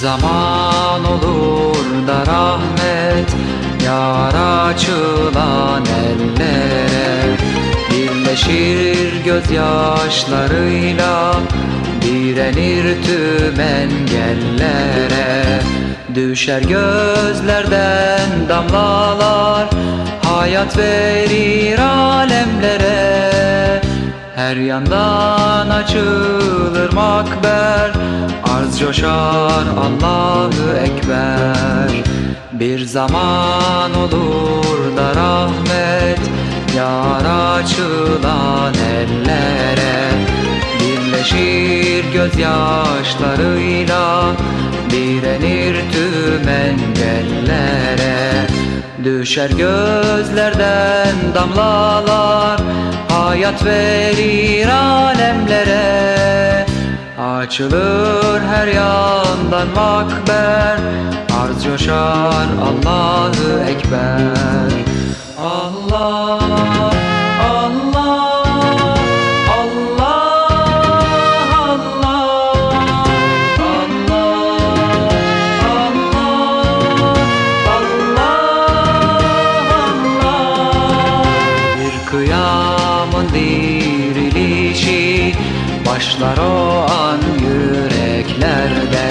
zaman olur da rahmet Yar açılan ellere Birleşir gözyaşlarıyla Direnir tüm engellere. Düşer gözlerden damlalar Hayat verir alemlere Her yandan açılır makber Arz coşar Allahu Ekber. Bir zaman olur da rahmet Yar açılan ellere. Birleşir gözyaşlarıyla Direnir tüm engellere Düşer gözlerden damlalar Hayat verir alemlere. Açılır her yandan makber Arz coşar Allahu Başlar o an yüreklerde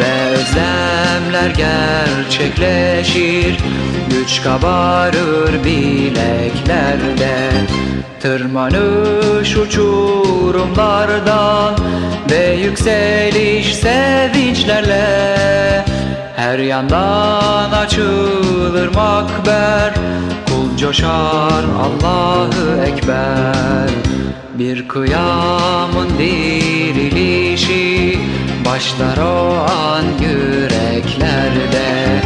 Ve özlemler gerçekleşir. Güç kabarır bileklerde Tırmanış uçurumlardan Ve yükseliş sevinçlerle Her yandan açılır makber. Kul coşar Allahu Ekber. Bir kıyamın dirilişi Başlar o an yüreklerde.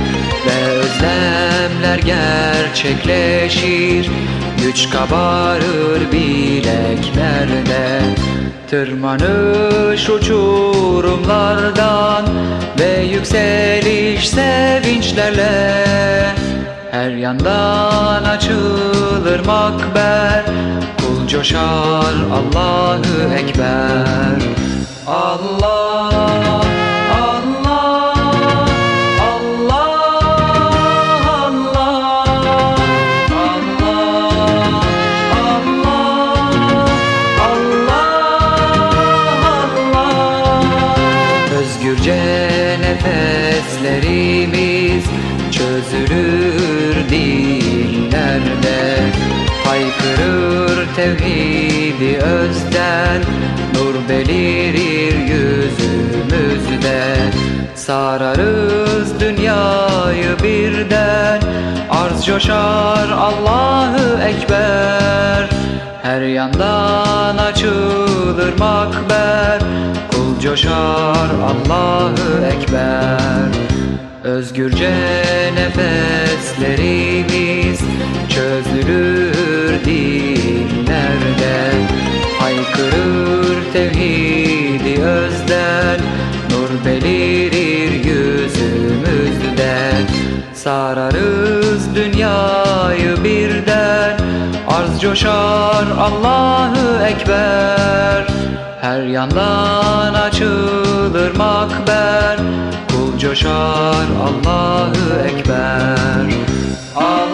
Ve özlemler gerçekleşir Güç kabarır bileklerde Tırmanış uçurumlardan Ve yükseliş sevinçlerle. Her yandan açılır makber Kul coşar Allahu Ekber. Allah çözülür dillerde Haykırır tevhidi özden. Nur belirir yüzümüzde Sararız dünyayı birden. Arz coşar Allahu Ekber Her yandan açılır makber. Kul coşar Allahu Ekber Özgürce nefeslerimiz çözülür dillerde Haykırır tevhidi özden Nur belirir yüzümüzde. Sararız dünyayı birden Arz coşar Allahu Ekber. Her yandan açılır makber coşar Allahu Ekber. Allah